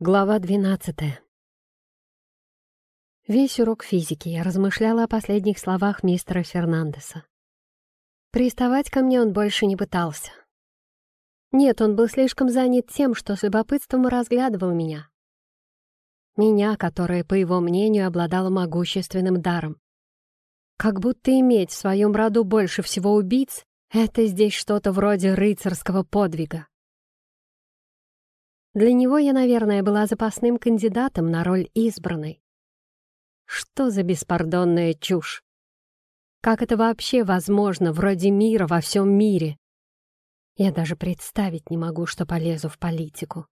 Глава 12 Весь урок физики я размышляла о последних словах мистера Фернандеса. Приставать ко мне он больше не пытался. Нет, он был слишком занят тем, что с любопытством разглядывал меня. Меня, которая, по его мнению, обладала могущественным даром. Как будто иметь в своем роду больше всего убийц — это здесь что-то вроде рыцарского подвига. Для него я, наверное, была запасным кандидатом на роль избранной. Что за беспардонная чушь? Как это вообще возможно, вроде мира во всем мире? Я даже представить не могу, что полезу в политику.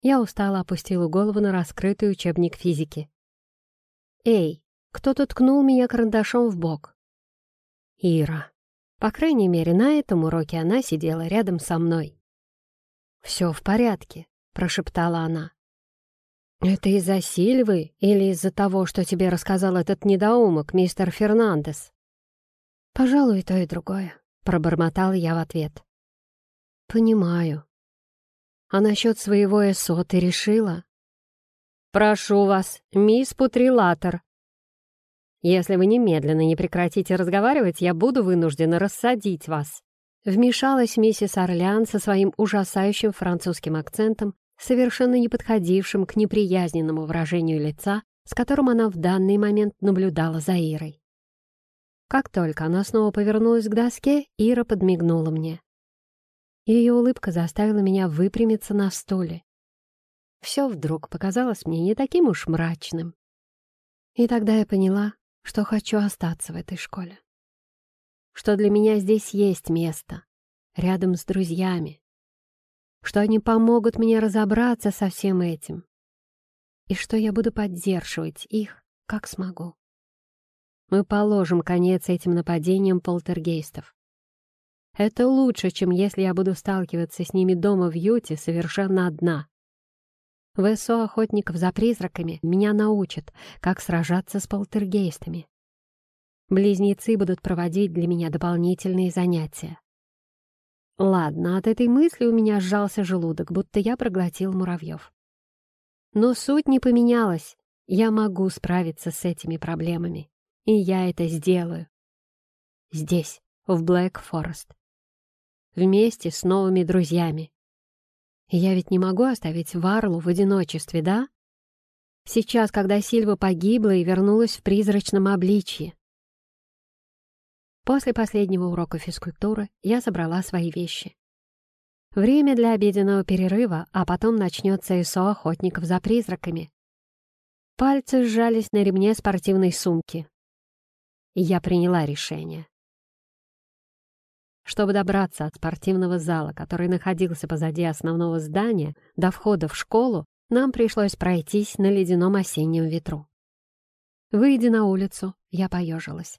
Я устало опустила голову на раскрытый учебник физики. «Эй, кто-то ткнул меня карандашом в бок». «Ира». По крайней мере, на этом уроке она сидела рядом со мной. «Все в порядке», — прошептала она. «Это из-за Сильвы или из-за того, что тебе рассказал этот недоумок, мистер Фернандес?» «Пожалуй, то и другое», — пробормотал я в ответ. «Понимаю. А насчет своего ЭСО ты решила?» «Прошу вас, мисс Путрилатор. Если вы немедленно не прекратите разговаривать, я буду вынуждена рассадить вас». Вмешалась миссис Орлеан со своим ужасающим французским акцентом, совершенно не подходившим к неприязненному выражению лица, с которым она в данный момент наблюдала за Ирой. Как только она снова повернулась к доске, Ира подмигнула мне. Ее улыбка заставила меня выпрямиться на стуле. Все вдруг показалось мне не таким уж мрачным. И тогда я поняла, что хочу остаться в этой школе что для меня здесь есть место, рядом с друзьями, что они помогут мне разобраться со всем этим, и что я буду поддерживать их, как смогу. Мы положим конец этим нападениям полтергейстов. Это лучше, чем если я буду сталкиваться с ними дома в Юте совершенно одна. В СО охотников за призраками меня научат, как сражаться с полтергейстами. Близнецы будут проводить для меня дополнительные занятия. Ладно, от этой мысли у меня сжался желудок, будто я проглотил муравьев. Но суть не поменялась. Я могу справиться с этими проблемами. И я это сделаю. Здесь, в Блэк Форест. Вместе с новыми друзьями. Я ведь не могу оставить Варлу в одиночестве, да? Сейчас, когда Сильва погибла и вернулась в призрачном обличье. После последнего урока физкультуры я собрала свои вещи. Время для обеденного перерыва, а потом начнется ИСО охотников за призраками. Пальцы сжались на ремне спортивной сумки. Я приняла решение. Чтобы добраться от спортивного зала, который находился позади основного здания, до входа в школу, нам пришлось пройтись на ледяном осеннем ветру. Выйдя на улицу, я поежилась.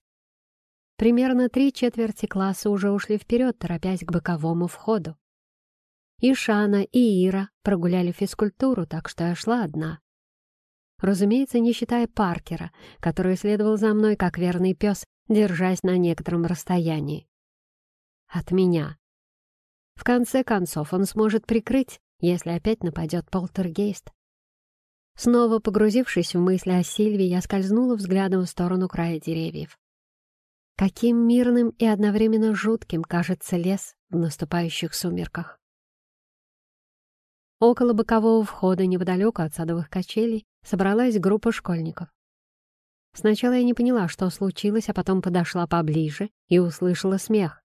Примерно три четверти класса уже ушли вперед, торопясь к боковому входу. И Шана, и Ира прогуляли физкультуру, так что я шла одна. Разумеется, не считая Паркера, который следовал за мной как верный пес, держась на некотором расстоянии. От меня. В конце концов, он сможет прикрыть, если опять нападет полтергейст. Снова погрузившись в мысли о Сильве, я скользнула взглядом в сторону края деревьев. Каким мирным и одновременно жутким кажется лес в наступающих сумерках. Около бокового входа, неподалеку от садовых качелей, собралась группа школьников. Сначала я не поняла, что случилось, а потом подошла поближе и услышала смех.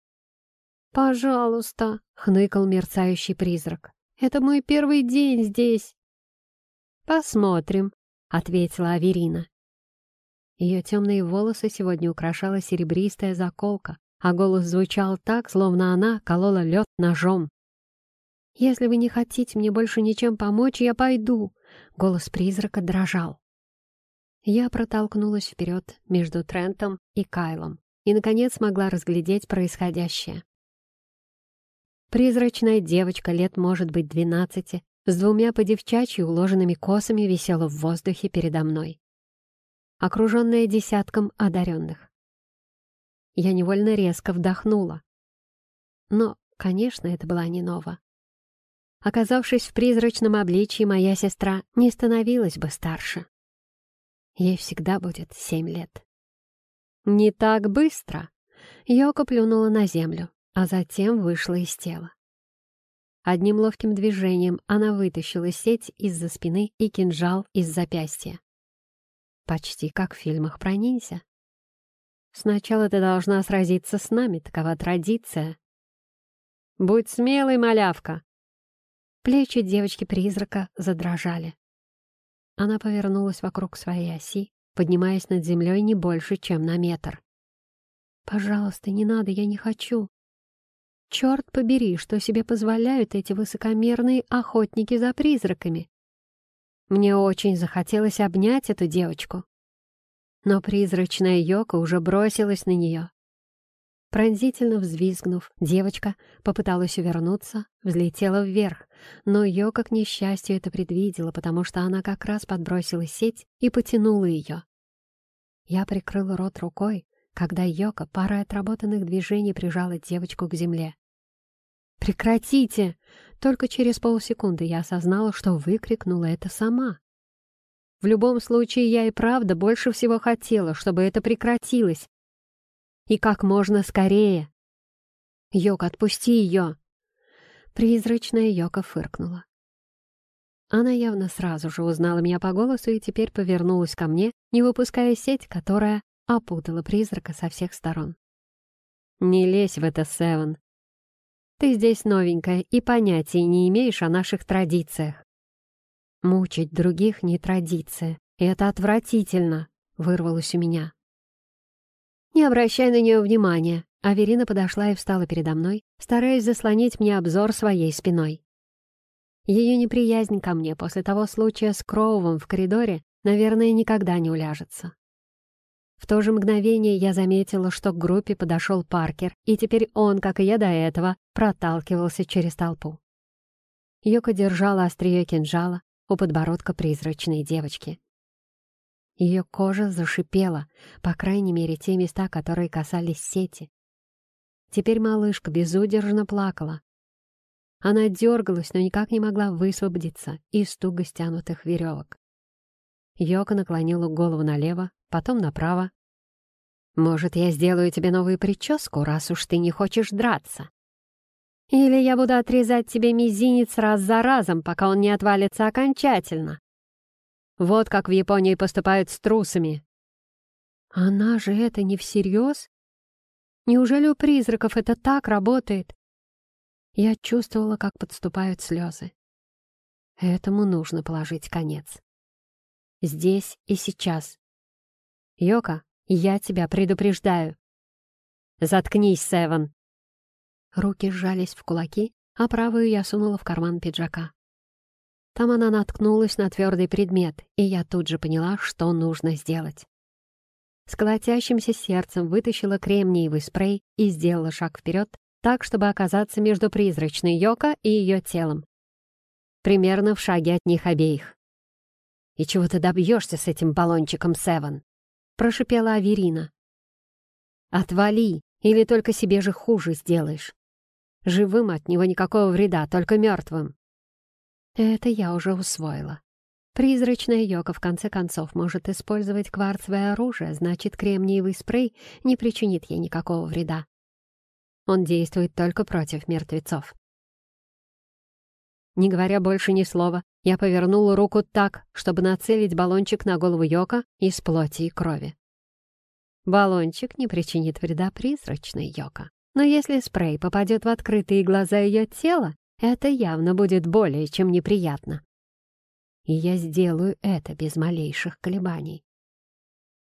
«Пожалуйста», — хныкал мерцающий призрак, — «это мой первый день здесь». «Посмотрим», — ответила Аверина ее темные волосы сегодня украшала серебристая заколка, а голос звучал так, словно она колола лед ножом. «Если вы не хотите мне больше ничем помочь, я пойду!» Голос призрака дрожал. Я протолкнулась вперед между Трентом и Кайлом и, наконец, смогла разглядеть происходящее. Призрачная девочка лет, может быть, двенадцати, с двумя по-девчачьи уложенными косами висела в воздухе передо мной окруженная десятком одаренных. Я невольно резко вдохнула. Но, конечно, это была не Нова. Оказавшись в призрачном обличии, моя сестра не становилась бы старше. Ей всегда будет семь лет. «Не так быстро!» Йоко плюнула на землю, а затем вышла из тела. Одним ловким движением она вытащила сеть из-за спины и кинжал из запястья. Почти как в фильмах про ниндзя. «Сначала ты должна сразиться с нами, такова традиция». «Будь смелой, малявка!» Плечи девочки-призрака задрожали. Она повернулась вокруг своей оси, поднимаясь над землей не больше, чем на метр. «Пожалуйста, не надо, я не хочу!» Черт побери, что себе позволяют эти высокомерные охотники за призраками. Мне очень захотелось обнять эту девочку. Но призрачная Йока уже бросилась на нее, Пронзительно взвизгнув, девочка попыталась увернуться, взлетела вверх, но Йока, к несчастью, это предвидела, потому что она как раз подбросила сеть и потянула ее. Я прикрыла рот рукой, когда Йока парой отработанных движений прижала девочку к земле. «Прекратите!» Только через полсекунды я осознала, что выкрикнула это сама. В любом случае, я и правда больше всего хотела, чтобы это прекратилось, и как можно скорее. «Йок, отпусти ее!» Призрачная Йока фыркнула. Она явно сразу же узнала меня по голосу и теперь повернулась ко мне, не выпуская сеть, которая опутала призрака со всех сторон. «Не лезь в это, Севен. Ты здесь новенькая и понятия не имеешь о наших традициях. Мучить других не традиция, это отвратительно», — вырвалось у меня. Не обращай на нее внимания. Аверина подошла и встала передо мной, стараясь заслонить мне обзор своей спиной. Ее неприязнь ко мне после того случая с Кроувом в коридоре, наверное, никогда не уляжется. В то же мгновение я заметила, что к группе подошел Паркер, и теперь он, как и я до этого, проталкивался через толпу. Йока держала острие кинжала у подбородка призрачной девочки. Ее кожа зашипела, по крайней мере, те места, которые касались сети. Теперь малышка безудержно плакала. Она дергалась, но никак не могла высвободиться из туго стянутых веревок. Йока наклонила голову налево, потом направо. «Может, я сделаю тебе новую прическу, раз уж ты не хочешь драться? Или я буду отрезать тебе мизинец раз за разом, пока он не отвалится окончательно?» Вот как в Японии поступают с трусами. Она же это не всерьез? Неужели у призраков это так работает? Я чувствовала, как подступают слезы. Этому нужно положить конец. Здесь и сейчас. Йока, я тебя предупреждаю. Заткнись, Севен. Руки сжались в кулаки, а правую я сунула в карман пиджака. Там она наткнулась на твердый предмет, и я тут же поняла, что нужно сделать. С колотящимся сердцем вытащила кремниевый спрей и сделала шаг вперед, так, чтобы оказаться между призрачной Йоко и ее телом. Примерно в шаге от них обеих. «И чего ты добьешься с этим баллончиком, Севен?» — прошипела Аверина. «Отвали, или только себе же хуже сделаешь. Живым от него никакого вреда, только мертвым». Это я уже усвоила. Призрачная йога в конце концов может использовать кварцевое оружие, значит, кремниевый спрей не причинит ей никакого вреда. Он действует только против мертвецов. Не говоря больше ни слова, я повернула руку так, чтобы нацелить баллончик на голову Йока из плоти и крови. Баллончик не причинит вреда призрачной Йока. Но если спрей попадет в открытые глаза ее тела, это явно будет более чем неприятно. И я сделаю это без малейших колебаний.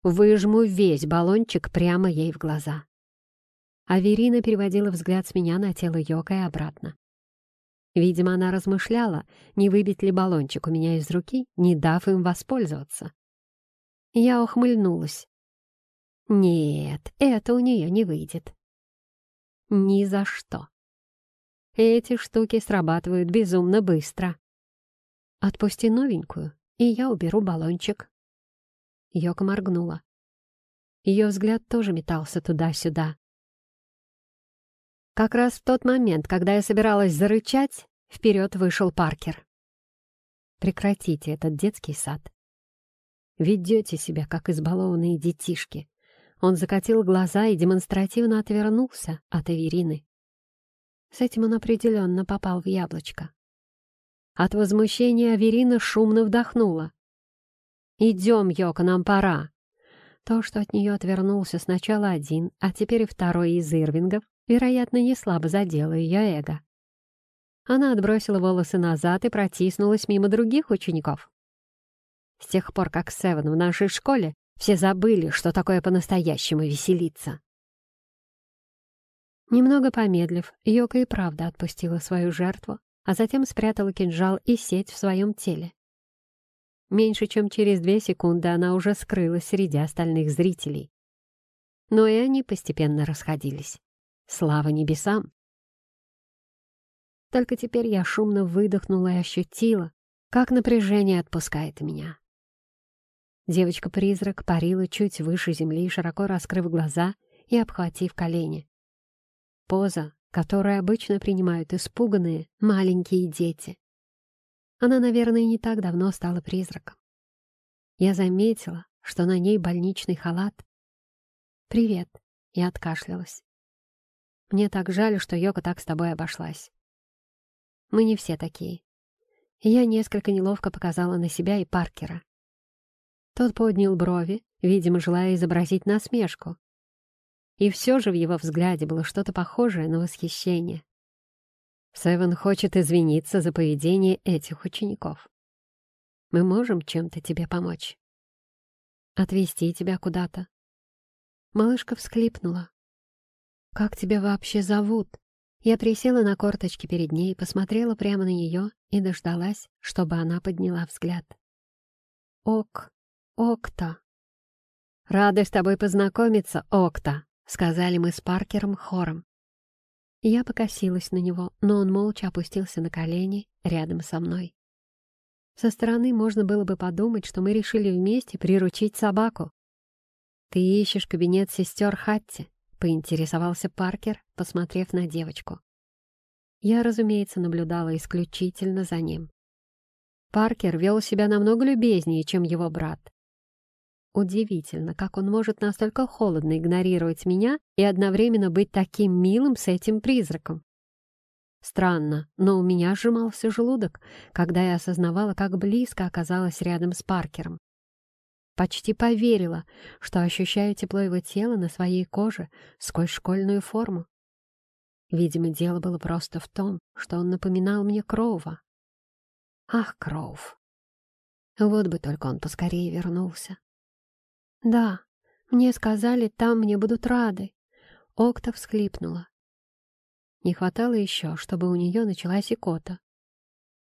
Выжму весь баллончик прямо ей в глаза. Аверина переводила взгляд с меня на тело Йока и обратно. Видимо, она размышляла, не выбить ли баллончик у меня из руки, не дав им воспользоваться. Я ухмыльнулась. Нет, это у нее не выйдет. Ни за что. Эти штуки срабатывают безумно быстро. Отпусти новенькую, и я уберу баллончик. Йока моргнула. Ее взгляд тоже метался туда-сюда. Как раз в тот момент, когда я собиралась зарычать, вперед вышел Паркер. «Прекратите этот детский сад. Ведете себя, как избалованные детишки». Он закатил глаза и демонстративно отвернулся от Эверины. С этим он определенно попал в яблочко. От возмущения Аверина шумно вдохнула. «Идем, Йока, нам пора!» То, что от нее отвернулся сначала один, а теперь и второй из Ирвингов, вероятно, не слабо задело ее эго. Она отбросила волосы назад и протиснулась мимо других учеников. С тех пор, как Севен в нашей школе, все забыли, что такое по-настоящему веселиться. Немного помедлив, Йока и правда отпустила свою жертву, а затем спрятала кинжал и сеть в своем теле. Меньше чем через две секунды она уже скрылась среди остальных зрителей. Но и они постепенно расходились. Слава небесам! Только теперь я шумно выдохнула и ощутила, как напряжение отпускает меня. Девочка-призрак парила чуть выше земли, широко раскрыв глаза и обхватив колени. Поза, которую обычно принимают испуганные маленькие дети. Она, наверное, не так давно стала призраком. Я заметила, что на ней больничный халат. «Привет», — я откашлялась. «Мне так жаль, что Йока так с тобой обошлась. Мы не все такие». я несколько неловко показала на себя и Паркера. Тот поднял брови, видимо, желая изобразить насмешку. И все же в его взгляде было что-то похожее на восхищение. Севен хочет извиниться за поведение этих учеников. Мы можем чем-то тебе помочь? Отвезти тебя куда-то?» Малышка всхлипнула. «Как тебя вообще зовут?» Я присела на корточки перед ней, посмотрела прямо на нее и дождалась, чтобы она подняла взгляд. «Ок, Окта!» «Рада с тобой познакомиться, Окта!» — сказали мы с Паркером хором. Я покосилась на него, но он молча опустился на колени рядом со мной. Со стороны можно было бы подумать, что мы решили вместе приручить собаку. «Ты ищешь кабинет сестер Хатти?» — поинтересовался Паркер, посмотрев на девочку. Я, разумеется, наблюдала исключительно за ним. Паркер вел себя намного любезнее, чем его брат. Удивительно, как он может настолько холодно игнорировать меня и одновременно быть таким милым с этим призраком. Странно, но у меня сжимался желудок, когда я осознавала, как близко оказалась рядом с Паркером. Почти поверила, что ощущаю тепло его тела на своей коже сквозь школьную форму. Видимо, дело было просто в том, что он напоминал мне Кроува. Ах, Кроув! Вот бы только он поскорее вернулся. «Да, мне сказали, там мне будут рады». Окта всхлипнула. Не хватало еще, чтобы у нее началась икота.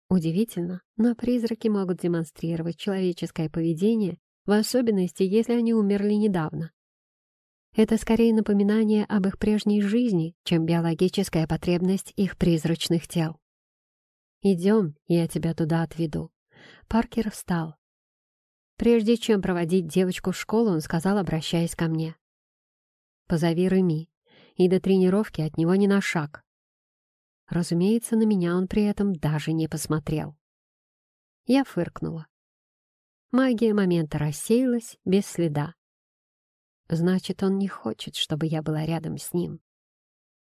Удивительно, но призраки могут демонстрировать человеческое поведение, в особенности, если они умерли недавно. Это скорее напоминание об их прежней жизни, чем биологическая потребность их призрачных тел. «Идем, я тебя туда отведу». Паркер встал. Прежде чем проводить девочку в школу, он сказал, обращаясь ко мне. «Позови Реми, и до тренировки от него не на шаг». Разумеется, на меня он при этом даже не посмотрел. Я фыркнула. Магия момента рассеялась без следа. Значит, он не хочет, чтобы я была рядом с ним.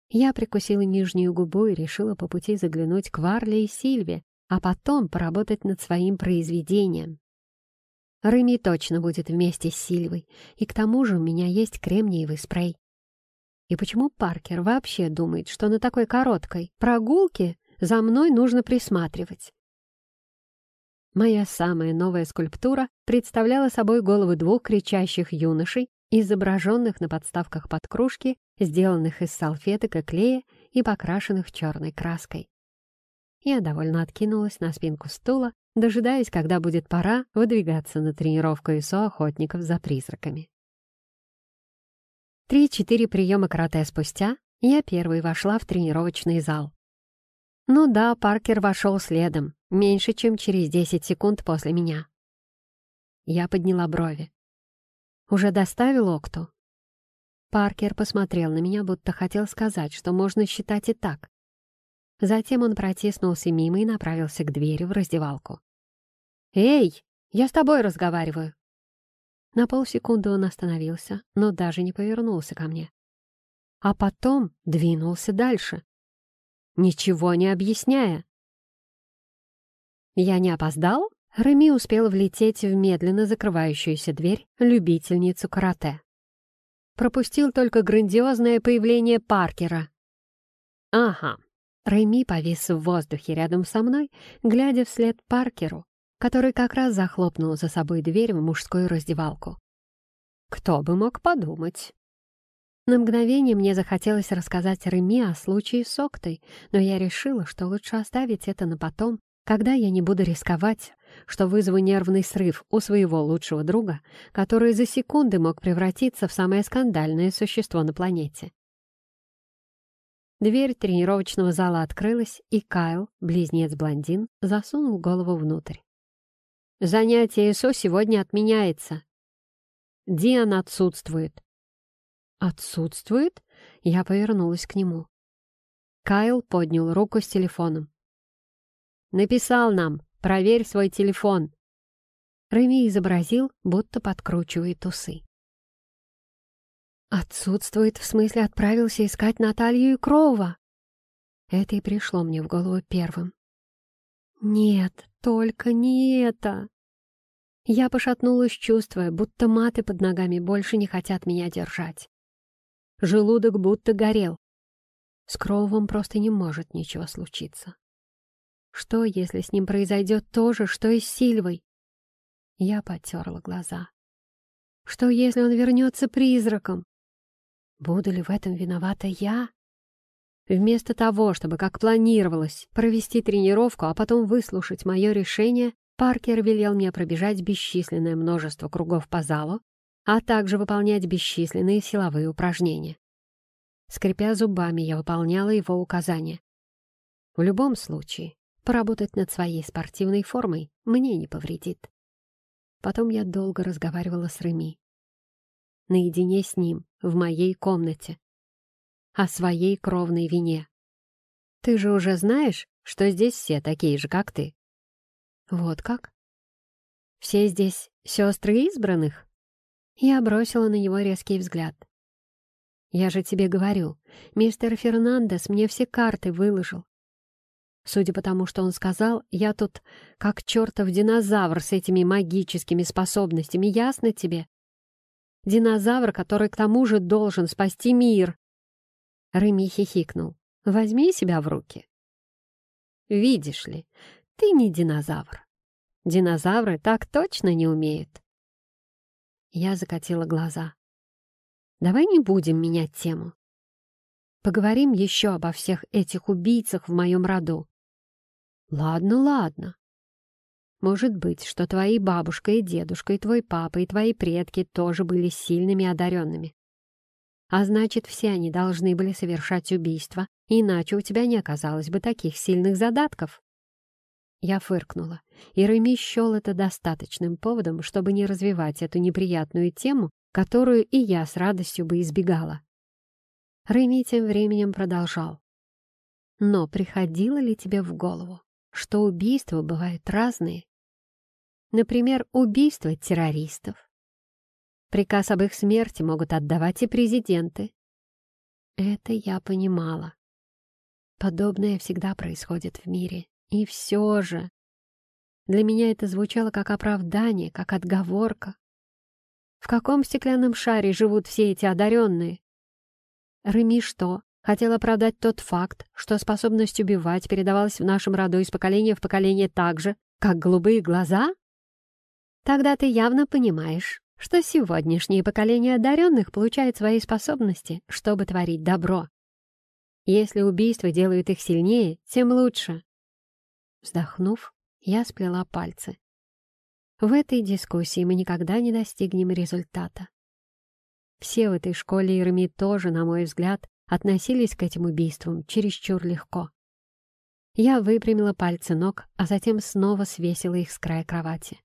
Я прикусила нижнюю губу и решила по пути заглянуть к Варле и Сильве, а потом поработать над своим произведением. Реми точно будет вместе с Сильвой, и к тому же у меня есть кремниевый спрей. И почему Паркер вообще думает, что на такой короткой прогулке за мной нужно присматривать? Моя самая новая скульптура представляла собой головы двух кричащих юношей, изображенных на подставках под кружки, сделанных из салфеток и клея и покрашенных черной краской. Я довольно откинулась на спинку стула дожидаясь, когда будет пора выдвигаться на тренировку ИСО охотников за призраками. Три-четыре приема карате спустя я первой вошла в тренировочный зал. Ну да, Паркер вошел следом, меньше, чем через 10 секунд после меня. Я подняла брови. «Уже доставил Окту?» Паркер посмотрел на меня, будто хотел сказать, что можно считать и так. Затем он протиснулся мимо и направился к двери в раздевалку. «Эй, я с тобой разговариваю!» На полсекунды он остановился, но даже не повернулся ко мне. А потом двинулся дальше, ничего не объясняя. Я не опоздал? Реми успел влететь в медленно закрывающуюся дверь любительницу карате. Пропустил только грандиозное появление Паркера. Ага. Реми повис в воздухе рядом со мной, глядя вслед Паркеру, который как раз захлопнул за собой дверь в мужскую раздевалку. Кто бы мог подумать? На мгновение мне захотелось рассказать Реми о случае с Октой, но я решила, что лучше оставить это на потом, когда я не буду рисковать, что вызову нервный срыв у своего лучшего друга, который за секунды мог превратиться в самое скандальное существо на планете. Дверь тренировочного зала открылась, и Кайл, близнец-блондин, засунул голову внутрь. «Занятие СО сегодня отменяется. Диан отсутствует». «Отсутствует?» Я повернулась к нему. Кайл поднял руку с телефоном. Написал нам, проверь свой телефон. Реми изобразил, будто подкручивает усы. Отсутствует, в смысле отправился искать Наталью и Крова. Это и пришло мне в голову первым. Нет, только не это. Я пошатнулась, чувствуя, будто маты под ногами больше не хотят меня держать. Желудок будто горел. С Кровом просто не может ничего случиться. Что, если с ним произойдет то же, что и с Сильвой? Я потерла глаза. Что, если он вернется призраком? Буду ли в этом виновата я? Вместо того, чтобы, как планировалось, провести тренировку, а потом выслушать мое решение, Паркер велел мне пробежать бесчисленное множество кругов по залу, а также выполнять бесчисленные силовые упражнения. Скрипя зубами, я выполняла его указания. В любом случае, Поработать над своей спортивной формой мне не повредит. Потом я долго разговаривала с Реми. Наедине с ним, в моей комнате. О своей кровной вине. Ты же уже знаешь, что здесь все такие же, как ты. Вот как? Все здесь сестры избранных? Я бросила на него резкий взгляд. Я же тебе говорю, мистер Фернандес мне все карты выложил. Судя по тому, что он сказал, я тут как чертов динозавр с этими магическими способностями, ясно тебе? Динозавр, который к тому же должен спасти мир. Реми хихикнул. Возьми себя в руки. Видишь ли, ты не динозавр. Динозавры так точно не умеют. Я закатила глаза. Давай не будем менять тему. Поговорим еще обо всех этих убийцах в моем роду. Ладно, ладно. Может быть, что твои бабушка и дедушка, и твой папа, и твои предки тоже были сильными одаренными. А значит, все они должны были совершать убийство, иначе у тебя не оказалось бы таких сильных задатков. Я фыркнула, и Реми счел это достаточным поводом, чтобы не развивать эту неприятную тему, которую и я с радостью бы избегала. Реми тем временем продолжал. Но приходило ли тебе в голову, что убийства бывают разные. Например, убийства террористов. Приказ об их смерти могут отдавать и президенты. Это я понимала. Подобное всегда происходит в мире. И все же... Для меня это звучало как оправдание, как отговорка. В каком стеклянном шаре живут все эти одаренные? Реми что, Хотел оправдать тот факт, что способность убивать передавалась в нашем роду из поколения в поколение так же, как голубые глаза? Тогда ты явно понимаешь, что сегодняшнее поколение одаренных получает свои способности, чтобы творить добро. Если убийства делают их сильнее, тем лучше. Вздохнув, я сплела пальцы. В этой дискуссии мы никогда не достигнем результата. Все в этой школе Ирми тоже, на мой взгляд, относились к этим убийствам чересчур легко. Я выпрямила пальцы ног, а затем снова свесила их с края кровати.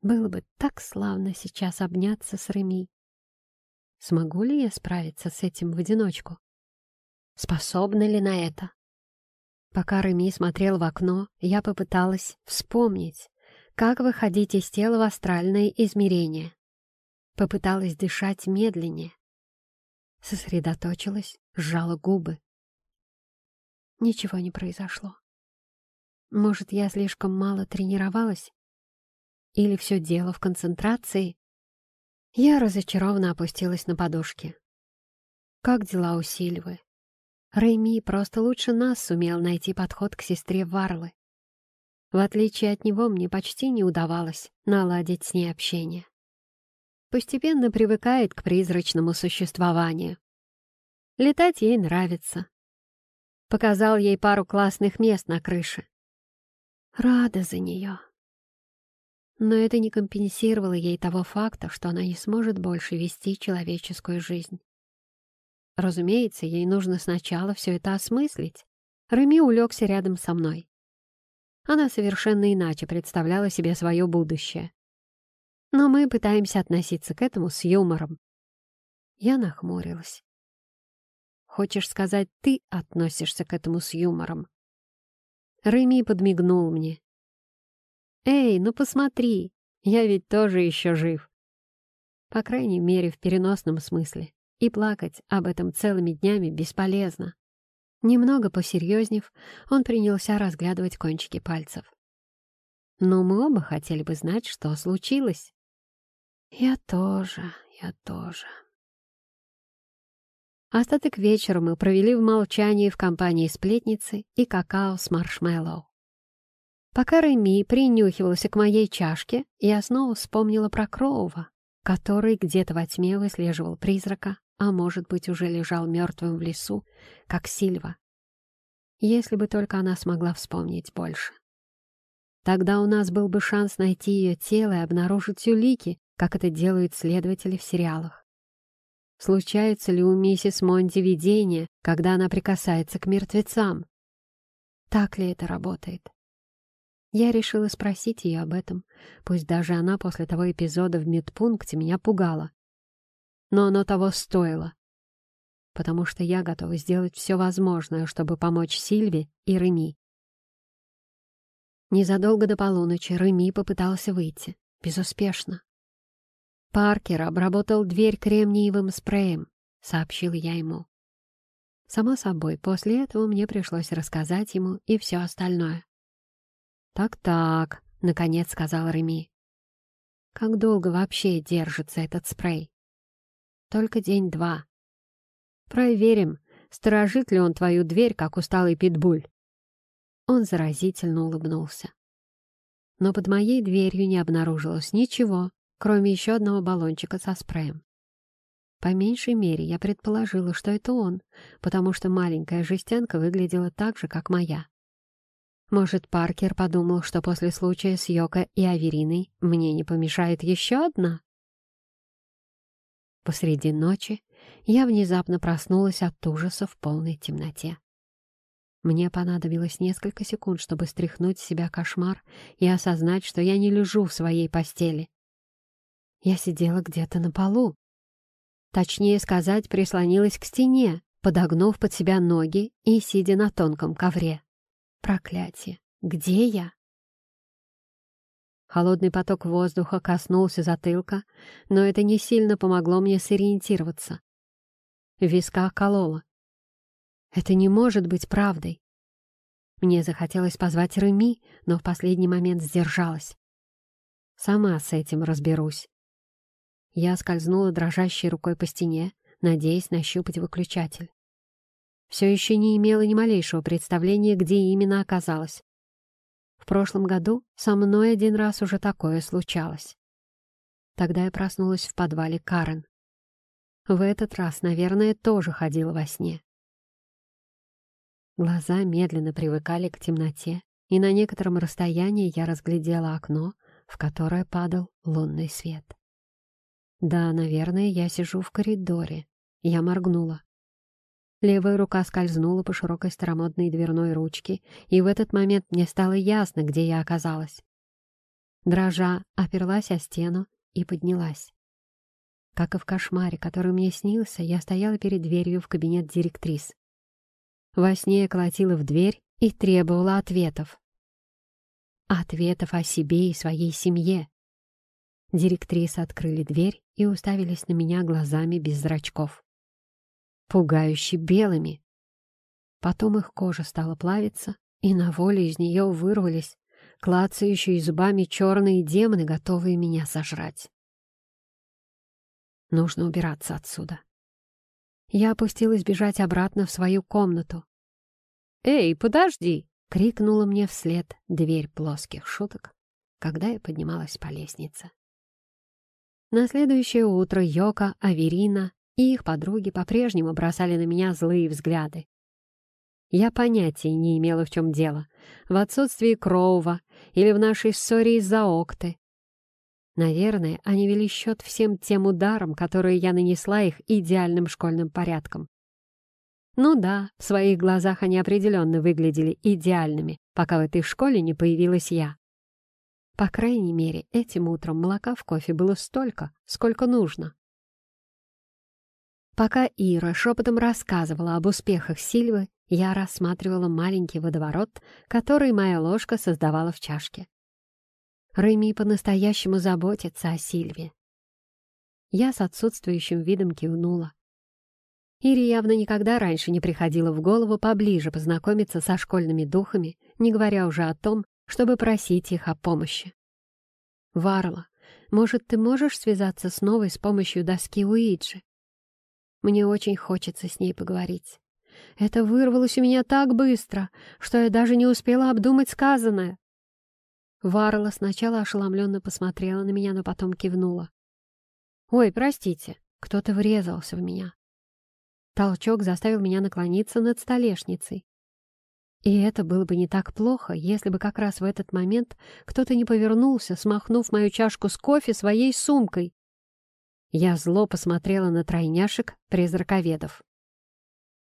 Было бы так славно сейчас обняться с Реми. Смогу ли я справиться с этим в одиночку? Способна ли на это? Пока Реми смотрел в окно, я попыталась вспомнить, как выходить из тела в астральное измерение. Попыталась дышать медленнее. Сосредоточилась, сжала губы. Ничего не произошло. Может, я слишком мало тренировалась? Или все дело в концентрации? Я разочарованно опустилась на подушки. Как дела у Сильвы? Рэйми просто лучше нас сумел найти подход к сестре Варлы. В отличие от него, мне почти не удавалось наладить с ней общение. Постепенно привыкает к призрачному существованию. Летать ей нравится. Показал ей пару классных мест на крыше. Рада за нее. Но это не компенсировало ей того факта, что она не сможет больше вести человеческую жизнь. Разумеется, ей нужно сначала все это осмыслить. Реми улегся рядом со мной. Она совершенно иначе представляла себе свое будущее. Но мы пытаемся относиться к этому с юмором. Я нахмурилась. Хочешь сказать, ты относишься к этому с юмором? Реми подмигнул мне. «Эй, ну посмотри, я ведь тоже еще жив». По крайней мере, в переносном смысле и плакать об этом целыми днями бесполезно. Немного посерьезнев, он принялся разглядывать кончики пальцев. «Но мы оба хотели бы знать, что случилось». «Я тоже, я тоже». Остаток вечера мы провели в молчании в компании сплетницы и какао с маршмеллоу. Пока Реми принюхивался к моей чашке, я снова вспомнила про Кроува, который где-то во тьме выслеживал призрака, а может быть, уже лежал мертвым в лесу, как Сильва. Если бы только она смогла вспомнить больше. Тогда у нас был бы шанс найти ее тело и обнаружить улики, как это делают следователи в сериалах. Случается ли у миссис Монти видение, когда она прикасается к мертвецам? Так ли это работает? Я решила спросить ее об этом, пусть даже она после того эпизода в медпункте меня пугала но оно того стоило, потому что я готова сделать все возможное, чтобы помочь Сильве и Реми. Незадолго до полуночи Реми попытался выйти. Безуспешно. «Паркер обработал дверь кремниевым спреем», — сообщил я ему. Само собой, после этого мне пришлось рассказать ему и все остальное. «Так-так», — наконец сказал Реми. «Как долго вообще держится этот спрей?» Только день-два. Проверим, сторожит ли он твою дверь, как усталый питбуль. Он заразительно улыбнулся. Но под моей дверью не обнаружилось ничего, кроме еще одного баллончика со спреем. По меньшей мере я предположила, что это он, потому что маленькая жестянка выглядела так же, как моя. Может, Паркер подумал, что после случая с Йоко и Авериной мне не помешает еще одна? Посреди ночи я внезапно проснулась от ужаса в полной темноте. Мне понадобилось несколько секунд, чтобы стряхнуть с себя кошмар и осознать, что я не лежу в своей постели. Я сидела где-то на полу. Точнее сказать, прислонилась к стене, подогнув под себя ноги и сидя на тонком ковре. Проклятие! Где я? Холодный поток воздуха коснулся затылка, но это не сильно помогло мне сориентироваться. В висках кололо. Это не может быть правдой. Мне захотелось позвать Реми, но в последний момент сдержалась. Сама с этим разберусь. Я скользнула дрожащей рукой по стене, надеясь нащупать выключатель. Все еще не имела ни малейшего представления, где именно оказалась. В прошлом году со мной один раз уже такое случалось. Тогда я проснулась в подвале Карен. В этот раз, наверное, тоже ходила во сне. Глаза медленно привыкали к темноте, и на некотором расстоянии я разглядела окно, в которое падал лунный свет. Да, наверное, я сижу в коридоре. Я моргнула. Левая рука скользнула по широкой старомодной дверной ручке, и в этот момент мне стало ясно, где я оказалась. Дрожа, оперлась о стену и поднялась. Как и в кошмаре, который мне снился, я стояла перед дверью в кабинет директрис. Во сне я колотила в дверь и требовала ответов. Ответов о себе и своей семье. Директрисы открыли дверь и уставились на меня глазами без зрачков. Пугающе белыми. Потом их кожа стала плавиться, и на воле из нее вырвались клацающие зубами черные демоны, готовые меня сожрать. Нужно убираться отсюда. Я опустилась бежать обратно в свою комнату. «Эй, подожди!» — крикнула мне вслед дверь плоских шуток, когда я поднималась по лестнице. На следующее утро Йока, Аверина и их подруги по-прежнему бросали на меня злые взгляды. Я понятия не имела, в чем дело, в отсутствии Кроува или в нашей ссоре из-за Окты. Наверное, они вели счет всем тем ударам, которые я нанесла их идеальным школьным порядком. Ну да, в своих глазах они определенно выглядели идеальными, пока в этой школе не появилась я. По крайней мере, этим утром молока в кофе было столько, сколько нужно. Пока Ира шепотом рассказывала об успехах Сильвы, я рассматривала маленький водоворот, который моя ложка создавала в чашке. Рэми по-настоящему заботится о Сильве. Я с отсутствующим видом кивнула. Ире явно никогда раньше не приходило в голову поближе познакомиться со школьными духами, не говоря уже о том, чтобы просить их о помощи. «Варла, может, ты можешь связаться с новой с помощью доски Уиджи? Мне очень хочется с ней поговорить. Это вырвалось у меня так быстро, что я даже не успела обдумать сказанное. Варла сначала ошеломленно посмотрела на меня, но потом кивнула. «Ой, простите, кто-то врезался в меня». Толчок заставил меня наклониться над столешницей. И это было бы не так плохо, если бы как раз в этот момент кто-то не повернулся, смахнув мою чашку с кофе своей сумкой. Я зло посмотрела на тройняшек призраковедов.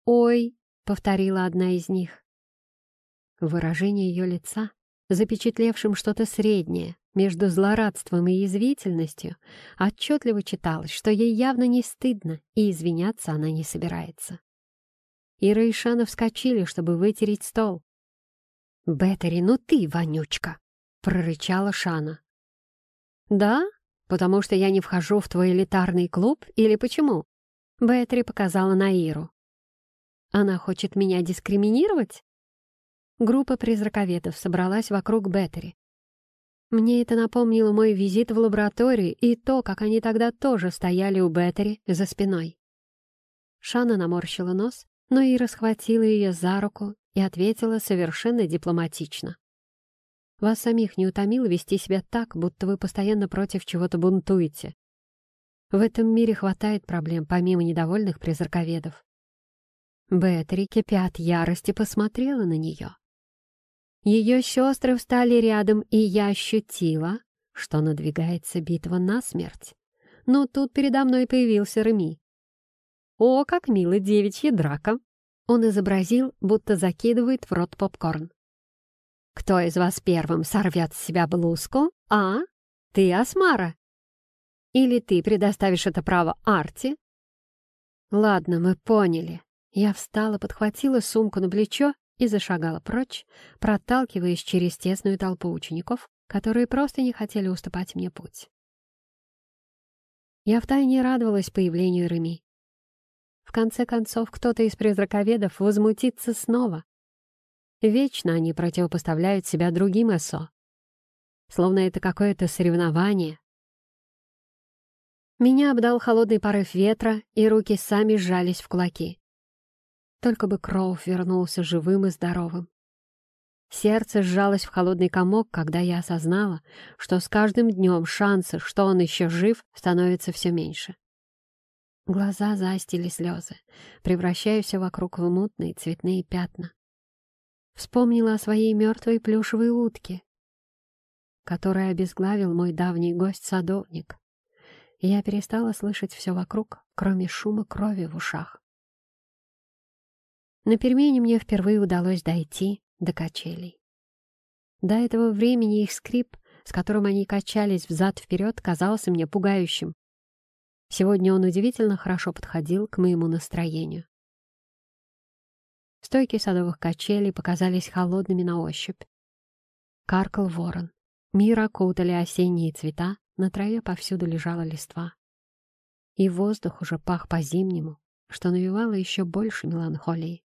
«Ой!» — повторила одна из них. Выражение ее лица запечатлевшим что-то среднее между злорадством и язвительностью, отчетливо читалось, что ей явно не стыдно, и извиняться она не собирается. Ира и Шана вскочили, чтобы вытереть стол. «Беттери, ну ты, вонючка!» — прорычала Шана. «Да? Потому что я не вхожу в твой элитарный клуб или почему?» Беттери показала на Иру. «Она хочет меня дискриминировать?» Группа призраковедов собралась вокруг Беттери. Мне это напомнило мой визит в лабораторию и то, как они тогда тоже стояли у Беттери за спиной. Шана наморщила нос, но Ира схватила ее за руку и ответила совершенно дипломатично. «Вас самих не утомило вести себя так, будто вы постоянно против чего-то бунтуете? В этом мире хватает проблем, помимо недовольных призраковедов». Беттери, кипя от ярости, посмотрела на нее. Ее сестры встали рядом, и я ощутила, что надвигается битва насмерть. Но тут передо мной появился Реми. «О, как мило девичья драка!» Он изобразил, будто закидывает в рот попкорн. «Кто из вас первым сорвет с себя блузку? А? Ты, Асмара? Или ты предоставишь это право Арти?» «Ладно, мы поняли». Я встала, подхватила сумку на плечо и зашагала прочь, проталкиваясь через тесную толпу учеников, которые просто не хотели уступать мне путь. Я втайне радовалась появлению Реми. В конце концов, кто-то из призраковедов возмутится снова. Вечно они противопоставляют себя другим ЭСО. Словно это какое-то соревнование. Меня обдал холодный порыв ветра, и руки сами сжались в кулаки. Только бы Кроув вернулся живым и здоровым. Сердце сжалось в холодный комок, когда я осознала, что с каждым днем шансы, что он еще жив, становятся все меньше. Глаза застили слезы, превращая вокруг в мутные цветные пятна. Вспомнила о своей мертвой плюшевой утке, которая обезглавил мой давний гость-садовник. Я перестала слышать все вокруг, кроме шума крови в ушах. На перемене мне впервые удалось дойти до качелей. До этого времени их скрип, с которым они качались взад-вперед, казался мне пугающим. Сегодня он удивительно хорошо подходил к моему настроению. Стойки садовых качелей показались холодными на ощупь. Каркал ворон. Мир окутали осенние цвета, на траве повсюду лежала листва. И воздух уже пах по-зимнему, что навевало еще больше меланхолии.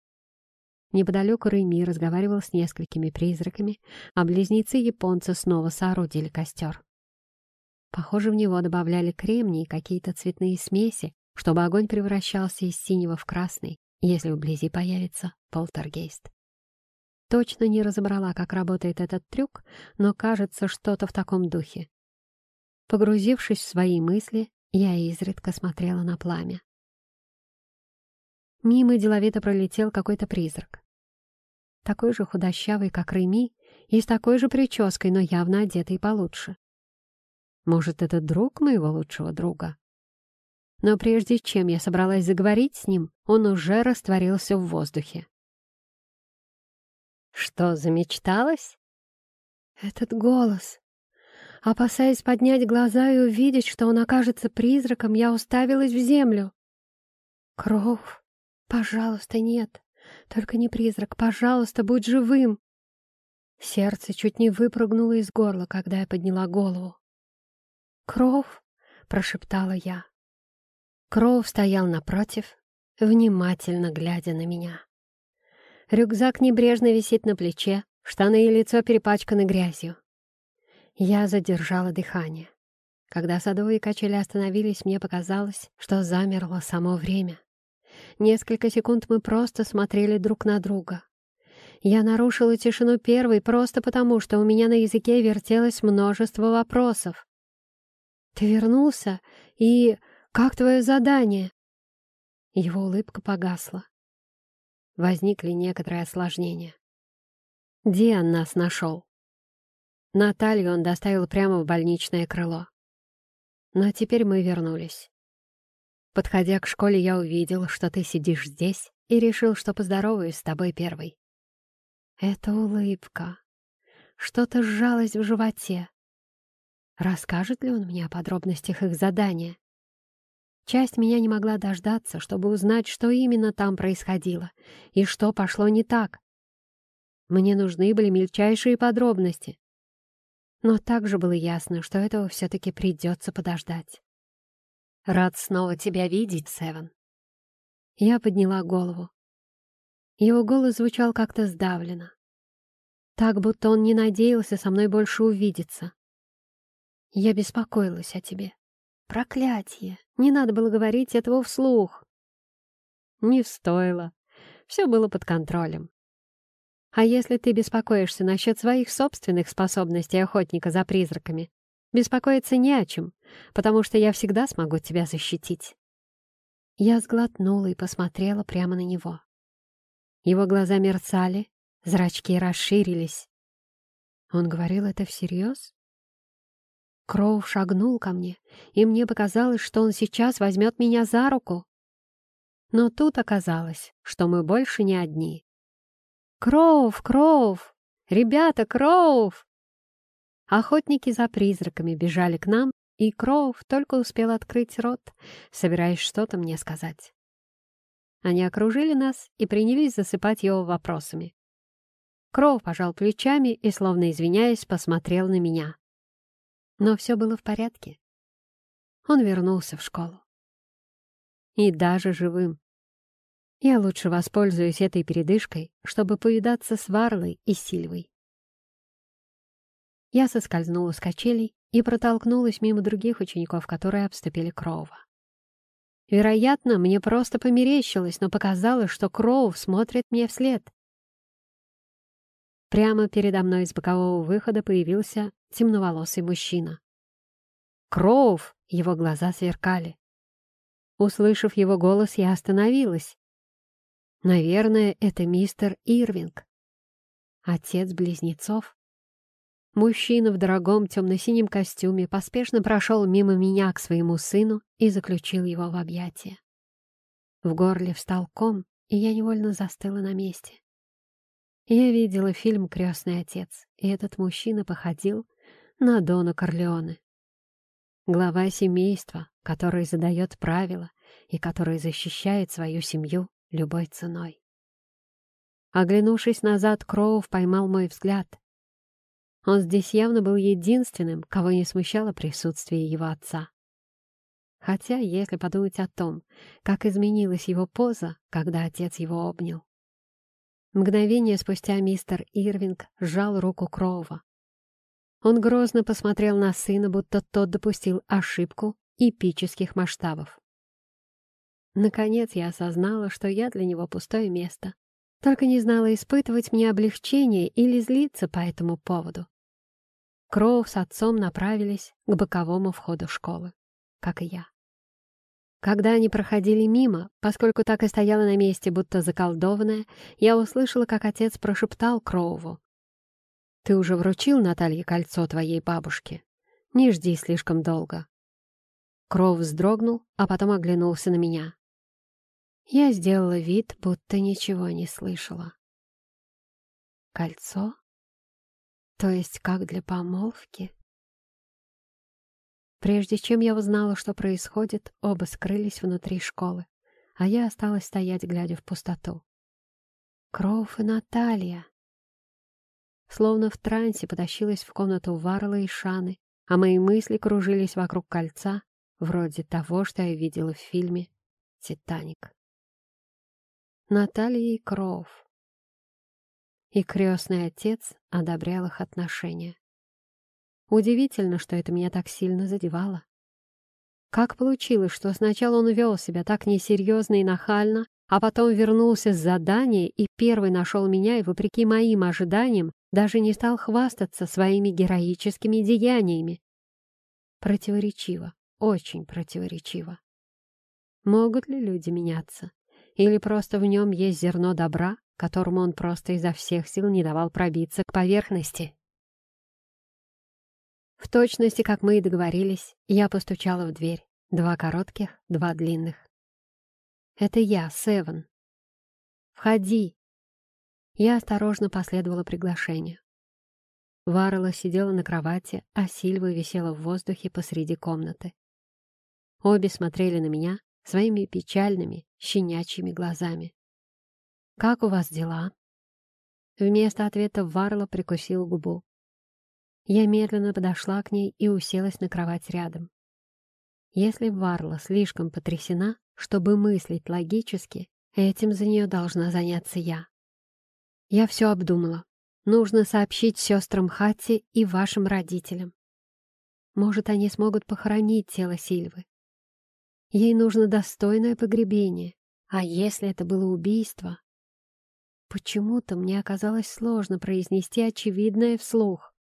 Неподалеку Рэйми разговаривал с несколькими призраками, а близнецы-японцы снова соорудили костер. Похоже, в него добавляли кремний и какие-то цветные смеси, чтобы огонь превращался из синего в красный, если вблизи появится полтергейст. Точно не разобрала, как работает этот трюк, но кажется, что-то в таком духе. Погрузившись в свои мысли, я изредка смотрела на пламя. Мимо деловито пролетел какой-то призрак. Такой же худощавый, как Реми, и с такой же прической, но явно одетый получше. Может, это друг моего лучшего друга? Но прежде чем я собралась заговорить с ним, он уже растворился в воздухе. Что, замечталась? Этот голос. Опасаясь поднять глаза и увидеть, что он окажется призраком, я уставилась в землю. Кровь. Пожалуйста, нет. Только не призрак. Пожалуйста, будь живым. Сердце чуть не выпрыгнуло из горла, когда я подняла голову. «Кровь!» — прошептала я. Кроу стоял напротив, внимательно глядя на меня. Рюкзак небрежно висит на плече, штаны и лицо перепачканы грязью. Я задержала дыхание. Когда садовые качели остановились, мне показалось, что замерло само время. Несколько секунд мы просто смотрели друг на друга. Я нарушила тишину первой просто потому, что у меня на языке вертелось множество вопросов. «Ты вернулся? И как твое задание?» Его улыбка погасла. Возникли некоторые осложнения. Диан нас нашел. Наталью он доставил прямо в больничное крыло. Но теперь мы вернулись. Подходя к школе, я увидел, что ты сидишь здесь, и решил, что поздороваюсь с тобой первой. Это улыбка. Что-то сжалось в животе. Расскажет ли он мне о подробностях их задания? Часть меня не могла дождаться, чтобы узнать, что именно там происходило и что пошло не так. Мне нужны были мельчайшие подробности. Но также было ясно, что этого все-таки придется подождать. «Рад снова тебя видеть, Севен». Я подняла голову. Его голос звучал как-то сдавленно. Так, будто он не надеялся со мной больше увидеться. Я беспокоилась о тебе. Проклятие! Не надо было говорить этого вслух. Не стоило. Все было под контролем. А если ты беспокоишься насчет своих собственных способностей охотника за призраками, беспокоиться не о чем, потому что я всегда смогу тебя защитить. Я сглотнула и посмотрела прямо на него. Его глаза мерцали, зрачки расширились. Он говорил это всерьез? Кроу шагнул ко мне, и мне показалось, что он сейчас возьмет меня за руку. Но тут оказалось, что мы больше не одни. «Кроув! Кроув! Ребята, Кроув!» Охотники за призраками бежали к нам, и Кроув только успел открыть рот, собираясь что-то мне сказать. Они окружили нас и принялись засыпать его вопросами. Кроув пожал плечами и, словно извиняясь, посмотрел на меня но все было в порядке. Он вернулся в школу. И даже живым. Я лучше воспользуюсь этой передышкой, чтобы повидаться с Варлой и Сильвой. Я соскользнула с качелей и протолкнулась мимо других учеников, которые обступили Кроува. Вероятно, мне просто померещилось, но показалось, что Кроув смотрит мне вслед. Прямо передо мной из бокового выхода появился темноволосый мужчина. «Кроув!» — его глаза сверкали. Услышав его голос, я остановилась. Наверное, это мистер Ирвинг. Отец близнецов. Мужчина в дорогом темно-синем костюме поспешно прошел мимо меня к своему сыну и заключил его в объятия. В горле встал ком, и я невольно застыла на месте. Я видела фильм «Крестный отец», и этот мужчина походил на Дона Корлеоне. Глава семейства, который задает правила и который защищает свою семью любой ценой. Оглянувшись назад, Кроув поймал мой взгляд. Он здесь явно был единственным, кого не смущало присутствие его отца. Хотя, если подумать о том, как изменилась его поза, когда отец его обнял. Мгновение спустя мистер Ирвинг сжал руку Кроува. Он грозно посмотрел на сына, будто тот допустил ошибку эпических масштабов. Наконец я осознала, что я для него пустое место. Только не знала, испытывать мне облегчение или злиться по этому поводу. Кроу с отцом направились к боковому входу школы, как и я. Когда они проходили мимо, поскольку так и стояла на месте, будто заколдованная, я услышала, как отец прошептал Кроуву. «Ты уже вручил Наталье кольцо твоей бабушке? Не жди слишком долго». Кроу вздрогнул, а потом оглянулся на меня. Я сделала вид, будто ничего не слышала. «Кольцо?» То есть как для помолвки? Прежде чем я узнала, что происходит, оба скрылись внутри школы, а я осталась стоять, глядя в пустоту. Кроув и Наталья. Словно в трансе потащилась в комнату Варла и Шаны, а мои мысли кружились вокруг кольца, вроде того, что я видела в фильме «Титаник». Наталья и Кроув и крестный отец одобрял их отношения. Удивительно, что это меня так сильно задевало. Как получилось, что сначала он вел себя так несерьезно и нахально, а потом вернулся с задания и первый нашел меня и, вопреки моим ожиданиям, даже не стал хвастаться своими героическими деяниями. Противоречиво, очень противоречиво. Могут ли люди меняться? Или просто в нем есть зерно добра, которому он просто изо всех сил не давал пробиться к поверхности. В точности, как мы и договорились, я постучала в дверь. Два коротких, два длинных. «Это я, Севен». «Входи!» Я осторожно последовала приглашению. Варла сидела на кровати, а Сильва висела в воздухе посреди комнаты. Обе смотрели на меня своими печальными, щенячьими глазами. «Как у вас дела?» Вместо ответа Варла прикусил губу. Я медленно подошла к ней и уселась на кровать рядом. Если Варла слишком потрясена, чтобы мыслить логически, этим за нее должна заняться я. Я все обдумала. Нужно сообщить сестрам Хатти и вашим родителям. Может, они смогут похоронить тело Сильвы. Ей нужно достойное погребение. А если это было убийство, Почему-то мне оказалось сложно произнести очевидное вслух.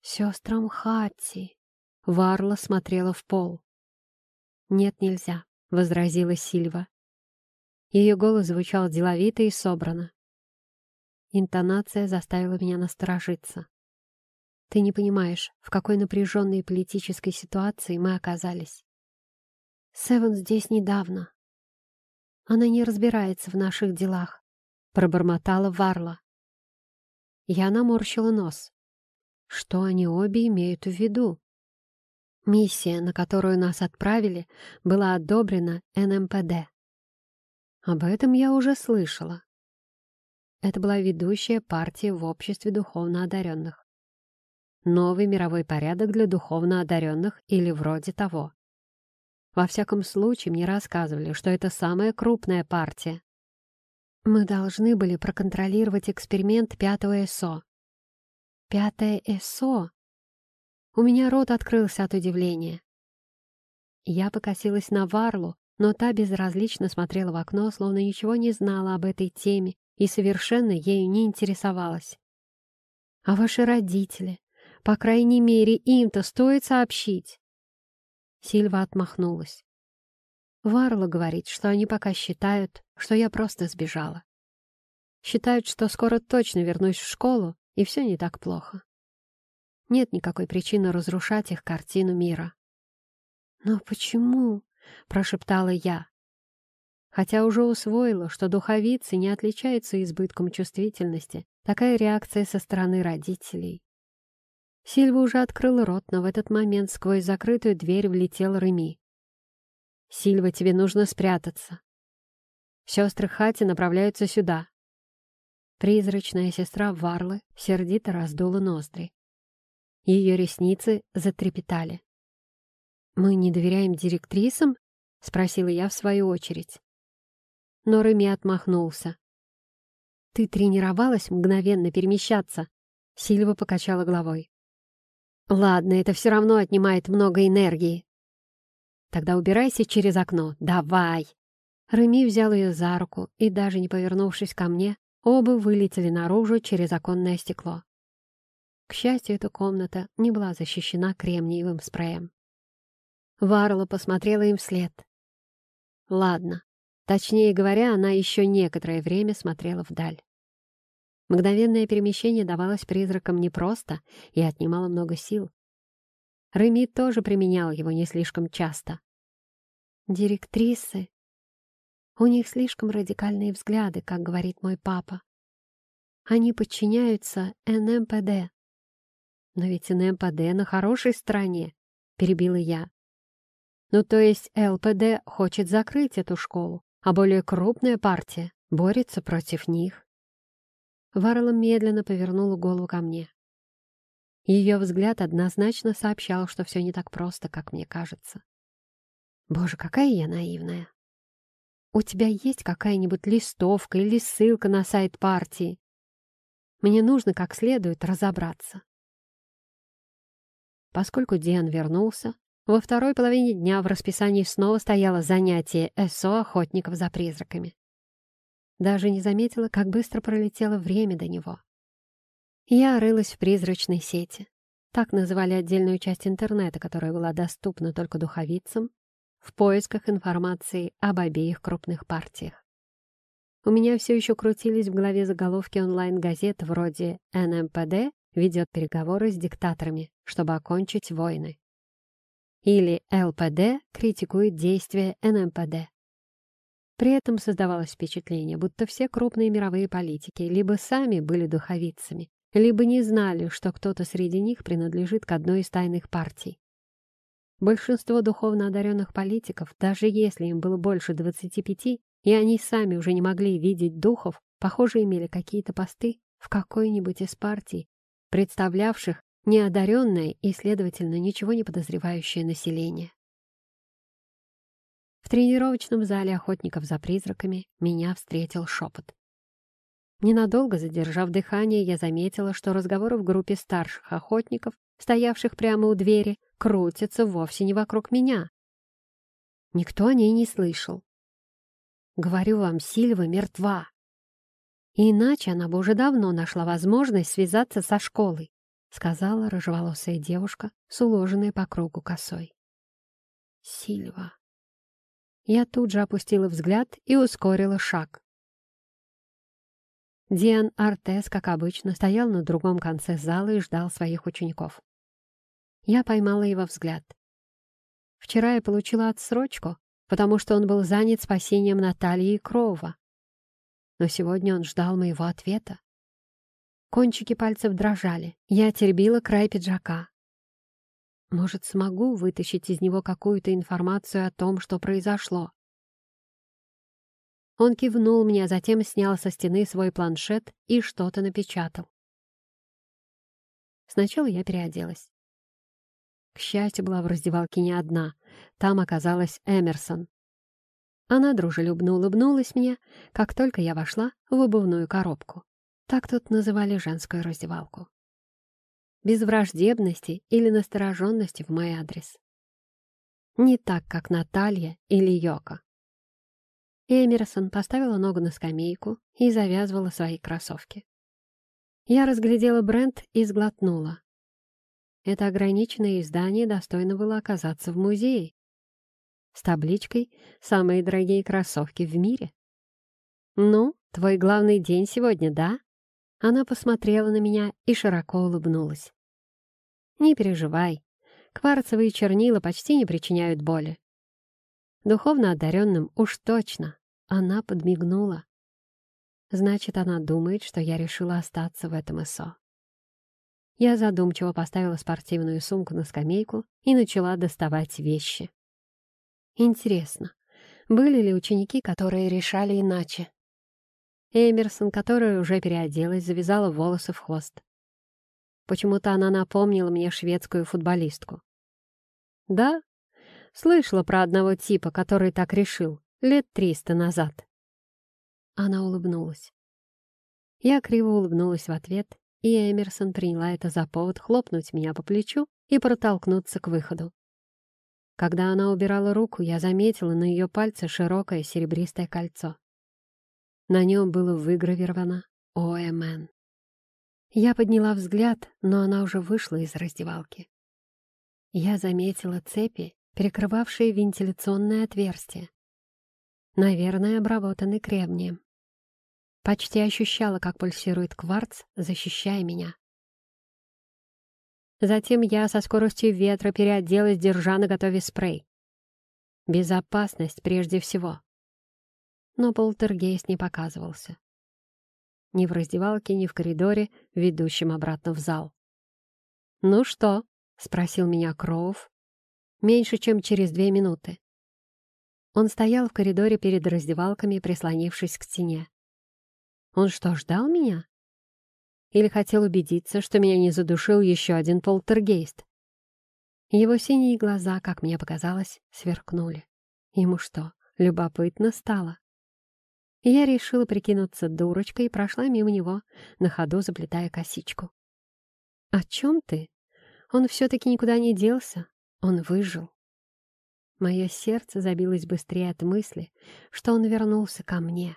«Сестрам Хатти!» Варла смотрела в пол. «Нет, нельзя», — возразила Сильва. Ее голос звучал деловито и собрано. Интонация заставила меня насторожиться. «Ты не понимаешь, в какой напряженной политической ситуации мы оказались. Севен здесь недавно. Она не разбирается в наших делах пробормотала Варла. Я наморщила нос. Что они обе имеют в виду? Миссия, на которую нас отправили, была одобрена НМПД. Об этом я уже слышала. Это была ведущая партия в обществе духовно одаренных. Новый мировой порядок для духовно одаренных или вроде того. Во всяком случае, мне рассказывали, что это самая крупная партия, мы должны были проконтролировать эксперимент пятого СО. Пятое СО? У меня рот открылся от удивления. Я покосилась на Варлу, но та безразлично смотрела в окно, словно ничего не знала об этой теме и совершенно ею не интересовалась. «А ваши родители? По крайней мере, им-то стоит сообщить!» Сильва отмахнулась. Варла говорит, что они пока считают, что я просто сбежала. Считают, что скоро точно вернусь в школу, и все не так плохо. Нет никакой причины разрушать их картину мира. «Но почему?» — прошептала я. Хотя уже усвоила, что духовицы не отличаются избытком чувствительности, такая реакция со стороны родителей. Сильва уже открыла рот, но в этот момент сквозь закрытую дверь влетел Реми. «Сильва, тебе нужно спрятаться. Сестры Хати направляются сюда». Призрачная сестра Варлы сердито раздула ноздри. Ее ресницы затрепетали. «Мы не доверяем директрисам?» — спросила я в свою очередь. Но Реми отмахнулся. «Ты тренировалась мгновенно перемещаться?» Сильва покачала головой. «Ладно, это все равно отнимает много энергии». «Тогда убирайся через окно. Давай!» Реми взял ее за руку, и даже не повернувшись ко мне, оба вылетели наружу через оконное стекло. К счастью, эта комната не была защищена кремниевым спреем. Варла посмотрела им вслед. Ладно. Точнее говоря, она еще некоторое время смотрела вдаль. Мгновенное перемещение давалось призракам непросто и отнимало много сил. Реми тоже применял его не слишком часто. Директрисы. У них слишком радикальные взгляды, как говорит мой папа. Они подчиняются НМПД. Но ведь НМПД на хорошей стороне, перебила я. Ну, то есть ЛПД хочет закрыть эту школу, а более крупная партия борется против них. Варла медленно повернула голову ко мне. Ее взгляд однозначно сообщал, что все не так просто, как мне кажется. Боже, какая я наивная. У тебя есть какая-нибудь листовка или ссылка на сайт партии? Мне нужно как следует разобраться. Поскольку Диан вернулся, во второй половине дня в расписании снова стояло занятие СО охотников за призраками. Даже не заметила, как быстро пролетело время до него. Я рылась в призрачной сети. Так называли отдельную часть интернета, которая была доступна только духовицам, в поисках информации об обеих крупных партиях. У меня все еще крутились в голове заголовки онлайн-газет вроде «НМПД ведет переговоры с диктаторами, чтобы окончить войны». Или «ЛПД критикует действия НМПД». При этом создавалось впечатление, будто все крупные мировые политики либо сами были духовицами, либо не знали, что кто-то среди них принадлежит к одной из тайных партий. Большинство духовно одаренных политиков, даже если им было больше 25, и они сами уже не могли видеть духов, похоже, имели какие-то посты в какой-нибудь из партий, представлявших неодаренное и, следовательно, ничего не подозревающее население. В тренировочном зале охотников за призраками меня встретил шепот. Ненадолго задержав дыхание, я заметила, что разговоры в группе старших охотников, стоявших прямо у двери, крутятся вовсе не вокруг меня. Никто о ней не слышал. Говорю вам, Сильва мертва. иначе она бы уже давно нашла возможность связаться со школой, сказала рыжеволосая девушка с уложенной по кругу косой. Сильва. Я тут же опустила взгляд и ускорила шаг. Диан Артес, как обычно, стоял на другом конце зала и ждал своих учеников. Я поймала его взгляд. Вчера я получила отсрочку, потому что он был занят спасением Натальи и Крова. Но сегодня он ждал моего ответа. Кончики пальцев дрожали. Я теребила край пиджака. Может, смогу вытащить из него какую-то информацию о том, что произошло. Он кивнул мне, а затем снял со стены свой планшет и что-то напечатал. Сначала я переоделась. К счастью, была в раздевалке не одна. Там оказалась Эмерсон. Она дружелюбно улыбнулась мне, как только я вошла в обувную коробку. Так тут называли женскую раздевалку без враждебности или настороженности в мой адрес. Не так, как Наталья или Йока. Эмерсон поставила ногу на скамейку и завязывала свои кроссовки. Я разглядела бренд и сглотнула. Это ограниченное издание достойно было оказаться в музее. С табличкой «Самые дорогие кроссовки в мире». «Ну, твой главный день сегодня, да?» Она посмотрела на меня и широко улыбнулась. Не переживай, кварцевые чернила почти не причиняют боли. Духовно одаренным уж точно. Она подмигнула. Значит, она думает, что я решила остаться в этом ИСО. Я задумчиво поставила спортивную сумку на скамейку и начала доставать вещи. Интересно, были ли ученики, которые решали иначе? Эмерсон, которая уже переоделась, завязала волосы в хвост. Почему-то она напомнила мне шведскую футболистку. Да, слышала про одного типа, который так решил, лет триста назад. Она улыбнулась. Я криво улыбнулась в ответ, и Эмерсон приняла это за повод хлопнуть меня по плечу и протолкнуться к выходу. Когда она убирала руку, я заметила на ее пальце широкое серебристое кольцо. На нем было выгравировано «ОМН». Я подняла взгляд, но она уже вышла из раздевалки. Я заметила цепи, перекрывавшие вентиляционное отверстие. Наверное, обработаны кремнием. Почти ощущала, как пульсирует кварц, защищая меня. Затем я со скоростью ветра переоделась, держа на готове спрей. Безопасность прежде всего. Но полтергейст не показывался. Ни в раздевалке, ни в коридоре, ведущем обратно в зал. «Ну что?» — спросил меня Кроув. Меньше чем через две минуты. Он стоял в коридоре перед раздевалками, прислонившись к стене. Он что, ждал меня? Или хотел убедиться, что меня не задушил еще один полтергейст? Его синие глаза, как мне показалось, сверкнули. Ему что, любопытно стало? Я решила прикинуться дурочкой и прошла мимо него, на ходу заплетая косичку. «О чем ты? Он все-таки никуда не делся. Он выжил». Мое сердце забилось быстрее от мысли, что он вернулся ко мне.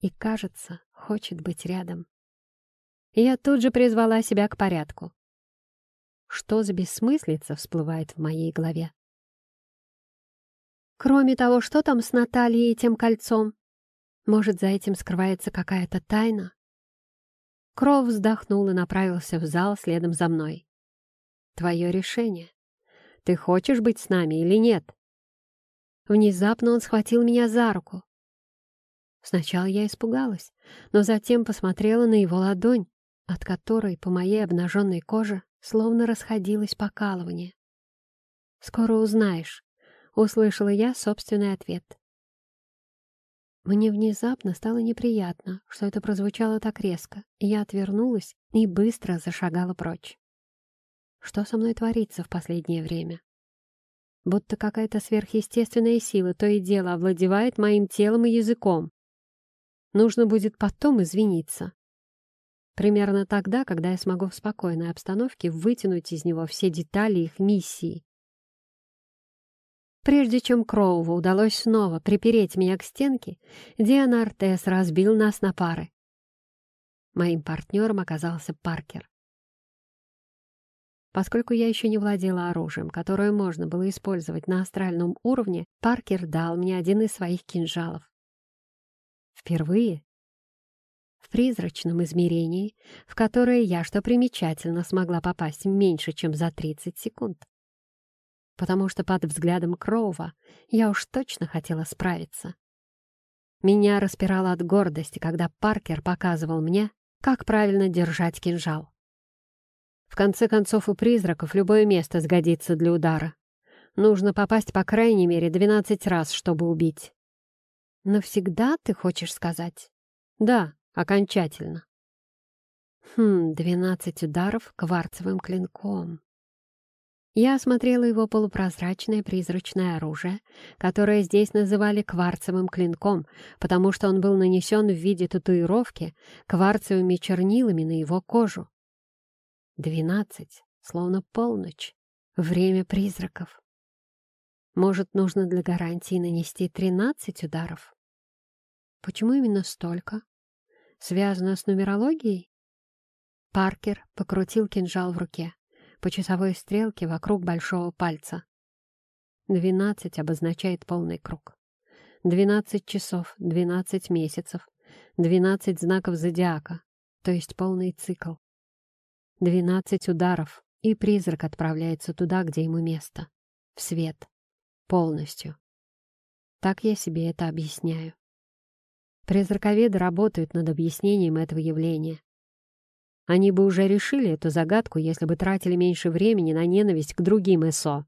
И, кажется, хочет быть рядом. Я тут же призвала себя к порядку. Что за бессмыслица всплывает в моей голове? Кроме того, что там с Натальей и тем кольцом? Может, за этим скрывается какая-то тайна? Кров вздохнул и направился в зал следом за мной. «Твое решение. Ты хочешь быть с нами или нет?» Внезапно он схватил меня за руку. Сначала я испугалась, но затем посмотрела на его ладонь, от которой по моей обнаженной коже словно расходилось покалывание. «Скоро узнаешь», — услышала я собственный ответ. Мне внезапно стало неприятно, что это прозвучало так резко, и я отвернулась и быстро зашагала прочь. Что со мной творится в последнее время? Будто какая-то сверхъестественная сила то и дело овладевает моим телом и языком. Нужно будет потом извиниться, Примерно тогда, когда я смогу в спокойной обстановке вытянуть из него все детали их миссии. Прежде чем Кроуву удалось снова припереть меня к стенке, Диана Артес разбил нас на пары. Моим партнером оказался Паркер. Поскольку я еще не владела оружием, которое можно было использовать на астральном уровне, Паркер дал мне один из своих кинжалов. Впервые в призрачном измерении, в которое я, что примечательно, смогла попасть меньше, чем за 30 секунд. Потому что под взглядом Кроува я уж точно хотела справиться. Меня распирало от гордости, когда Паркер показывал мне, как правильно держать кинжал. В конце концов, у призраков любое место сгодится для удара. Нужно попасть по крайней мере 12 раз, чтобы убить. «Навсегда, ты хочешь сказать?» «Да», Окончательно. Хм, двенадцать ударов кварцевым клинком. Я осмотрела его полупрозрачное призрачное оружие, которое здесь называли кварцевым клинком, потому что он был нанесен в виде татуировки кварцевыми чернилами на его кожу. Двенадцать, словно полночь, время призраков. Может, нужно для гарантии нанести тринадцать ударов? Почему именно столько? связано с нумерологией?» Паркер покрутил кинжал в руке, по часовой стрелке вокруг большого пальца. Двенадцать обозначает полный круг. Двенадцать часов, двенадцать месяцев, двенадцать знаков зодиака, то есть полный цикл. Двенадцать ударов, и призрак отправляется туда, где ему место. В свет. Полностью. Так я себе это объясняю. Призраковеды работают над объяснением этого явления. Они бы уже решили эту загадку, если бы тратили меньше времени на ненависть к другим ЭСО.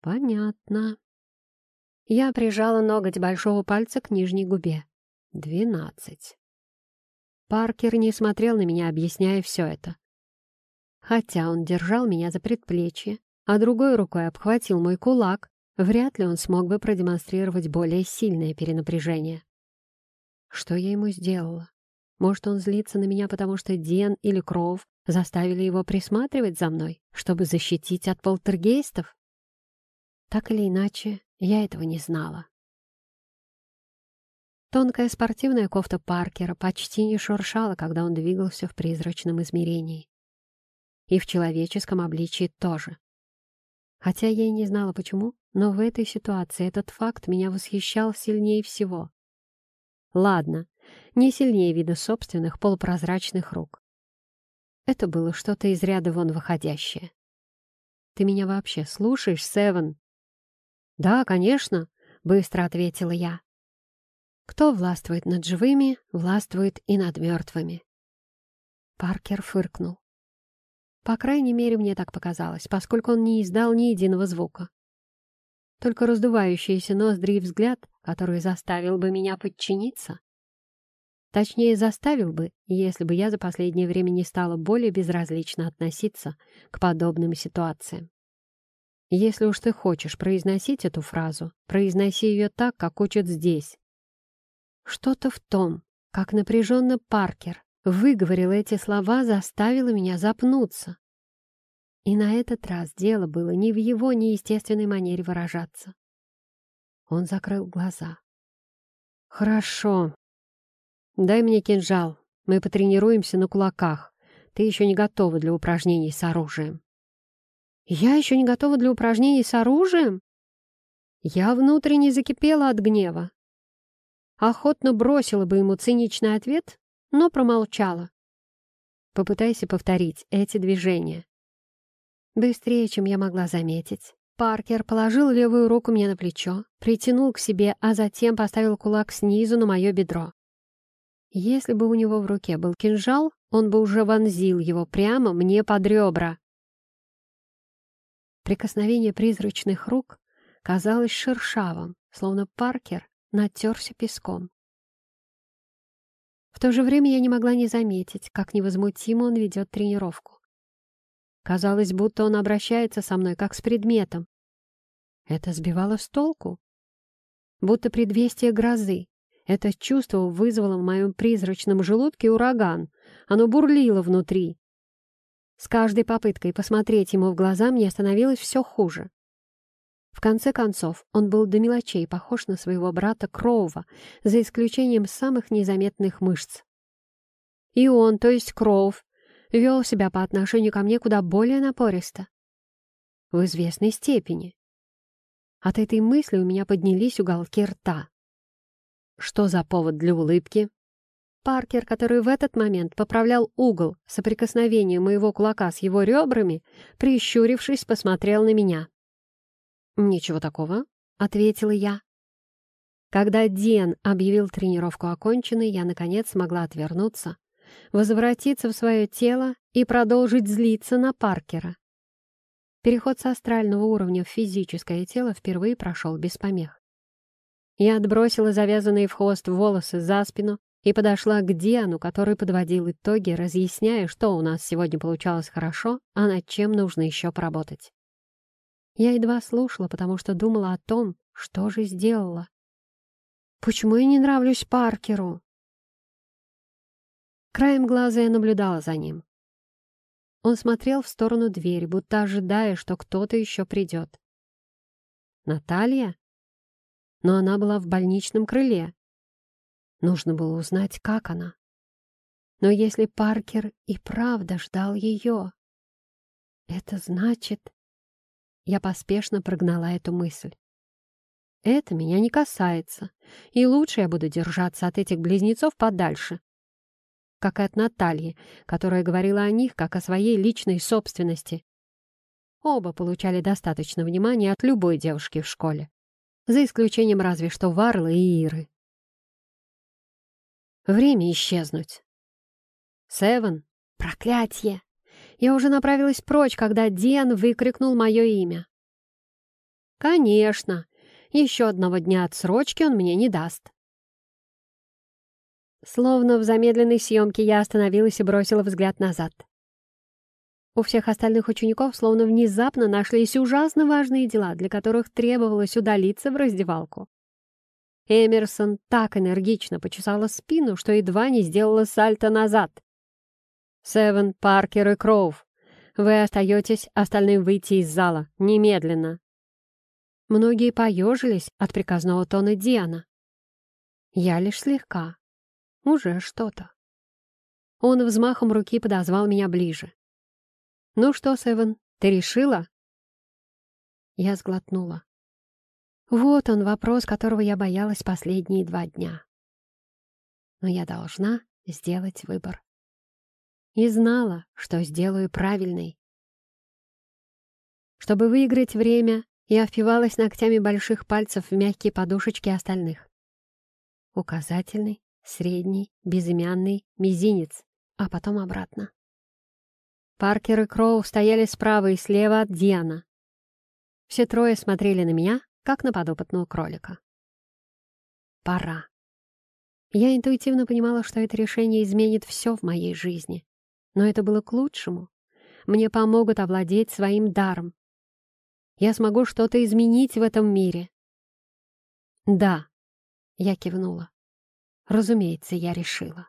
Понятно. Я прижала ноготь большого пальца к нижней губе. Двенадцать. Паркер не смотрел на меня, объясняя все это. Хотя он держал меня за предплечье, а другой рукой обхватил мой кулак, вряд ли он смог бы продемонстрировать более сильное перенапряжение. Что я ему сделала? Может, он злится на меня, потому что Ден или Кроув заставили его присматривать за мной, чтобы защитить от полтергейстов? Так или иначе, я этого не знала. Тонкая спортивная кофта Паркера почти не шуршала, когда он двигался в призрачном измерении. И в человеческом обличии тоже. Хотя я и не знала почему, но в этой ситуации этот факт меня восхищал сильнее всего. Ладно, не сильнее вида собственных полупрозрачных рук. Это было что-то из ряда вон выходящее. «Ты меня вообще слушаешь, Севен?» «Да, конечно», — быстро ответила я. «Кто властвует над живыми, властвует и над мертвыми». Паркер фыркнул. По крайней мере, мне так показалось, поскольку он не издал ни единого звука. Только раздувающиеся ноздри и взгляд, который заставил бы меня подчиниться. Точнее, заставил бы, если бы я за последнее время не стала более безразлично относиться к подобным ситуациям. Если уж ты хочешь произносить эту фразу, произноси ее так, как учат здесь. Что-то в том, как напряженно Паркер выговорил эти слова, заставило меня запнуться. И на этот раз дело было не в его неестественной манере выражаться. Он закрыл глаза. «Хорошо. Дай мне кинжал. Мы потренируемся на кулаках. Ты еще не готова для упражнений с оружием». «Я еще не готова для упражнений с оружием?» Я внутренне закипела от гнева. Охотно бросила бы ему циничный ответ, но промолчала. Попытайся повторить эти движения. Быстрее, чем я могла заметить. Паркер положил левую руку мне на плечо, притянул к себе, а затем поставил кулак снизу на мое бедро. Если бы у него в руке был кинжал, он бы уже вонзил его прямо мне под ребра. Прикосновение призрачных рук казалось шершавым, словно Паркер натерся песком. В то же время я не могла не заметить, как невозмутимо он ведет тренировку. Казалось, будто он обращается со мной как с предметом. Это сбивало с толку. Будто предвестие грозы. Это чувство вызвало в моем призрачном желудке ураган. Оно бурлило внутри. С каждой попыткой посмотреть ему в глаза мне становилось все хуже. В конце концов, он был до мелочей похож на своего брата Кроува, за исключением самых незаметных мышц. И он, то есть Кроув, вел себя по отношению ко мне куда более напористо. В известной степени. От этой мысли у меня поднялись уголки рта. Что за повод для улыбки? Паркер, который в этот момент поправлял угол соприкосновения моего кулака с его ребрами, прищурившись, посмотрел на меня. «Ничего такого», — ответила я. Когда Ден объявил тренировку оконченной, я, наконец, смогла отвернуться, возвратиться в свое тело и продолжить злиться на Паркера. Переход с астрального уровня в физическое тело впервые прошел без помех. Я отбросила завязанные в хвост волосы за спину и подошла к Диану, который подводил итоги, разъясняя, что у нас сегодня получалось хорошо, а над чем нужно еще поработать. Я едва слушала, потому что думала о том, что же сделала. Почему я не нравлюсь Паркеру? Краем глаза я наблюдала за ним. Он смотрел в сторону двери, будто ожидая, что кто-то еще придет. Наталья? Но она была в больничном крыле. Нужно было узнать, как она. Но если Паркер и правда ждал ее, это значит... Я поспешно прогнала эту мысль. Это меня не касается, и лучше я буду держаться от этих близнецов подальше. Как и от Натальи, которая говорила о них как о своей личной собственности. Оба получали достаточно внимания от любой девушки в школе, за исключением разве что Варлы и Иры. Время исчезнуть. Севен, проклятье! Я уже направилась прочь, когда Диан выкрикнул мое имя. «Конечно! Еще одного дня отсрочки он мне не даст. Словно в замедленной съемке я остановилась и бросила взгляд назад. У всех остальных учеников словно внезапно нашлись ужасно важные дела, для которых требовалось удалиться в раздевалку. Эмерсон так энергично почесала спину, что едва не сделала сальто назад. «Севен, Паркер и Кроув, вы остаетесь, остальным выйти из зала. Немедленно!» Многие поежились от приказного тона Диана. Я лишь слегка. Уже что-то. Он взмахом руки подозвал меня ближе. «Ну что, Севен, ты решила?» Я сглотнула. Вот он, вопрос, которого я боялась последние два дня. Но я должна сделать выбор. И знала, что сделаю правильный. Чтобы выиграть время, я впивалась ногтями больших пальцев в мягкие подушечки остальных. Указательный, средний, безымянный, мизинец, а потом обратно. Паркер и Кроу стояли справа и слева от Диана. Все трое смотрели на меня, как на подопытного кролика. Пора. Я интуитивно понимала, что это решение изменит все в моей жизни. Но это было к лучшему. Мне помогут овладеть своим даром. Я смогу что-то изменить в этом мире. Да, я кивнула. Разумеется, я решила.